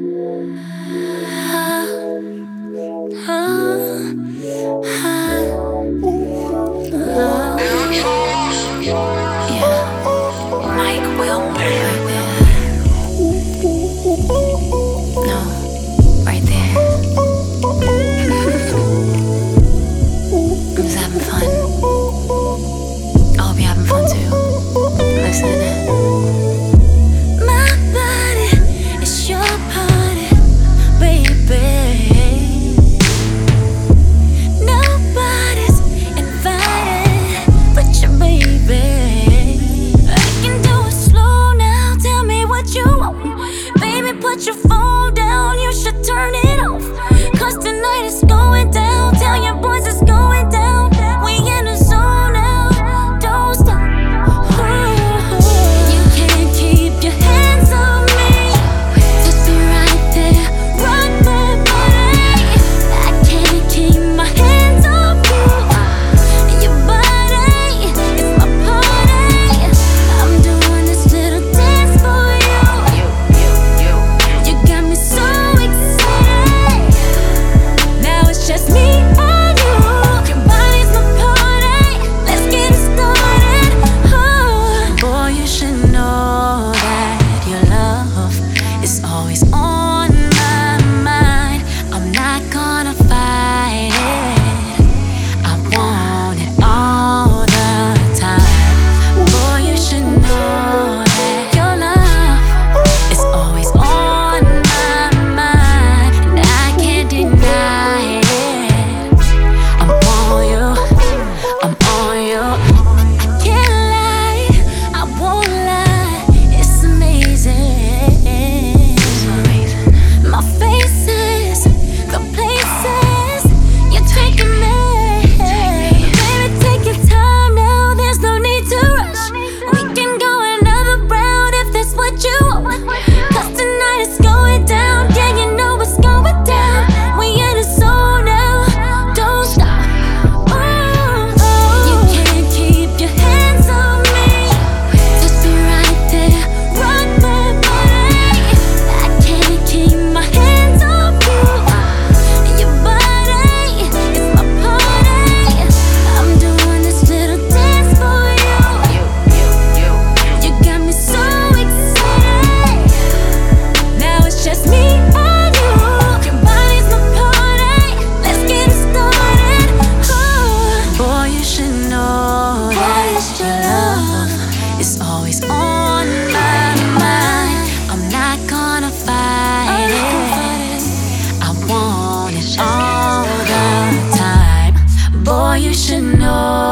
Yeah. Your phone should know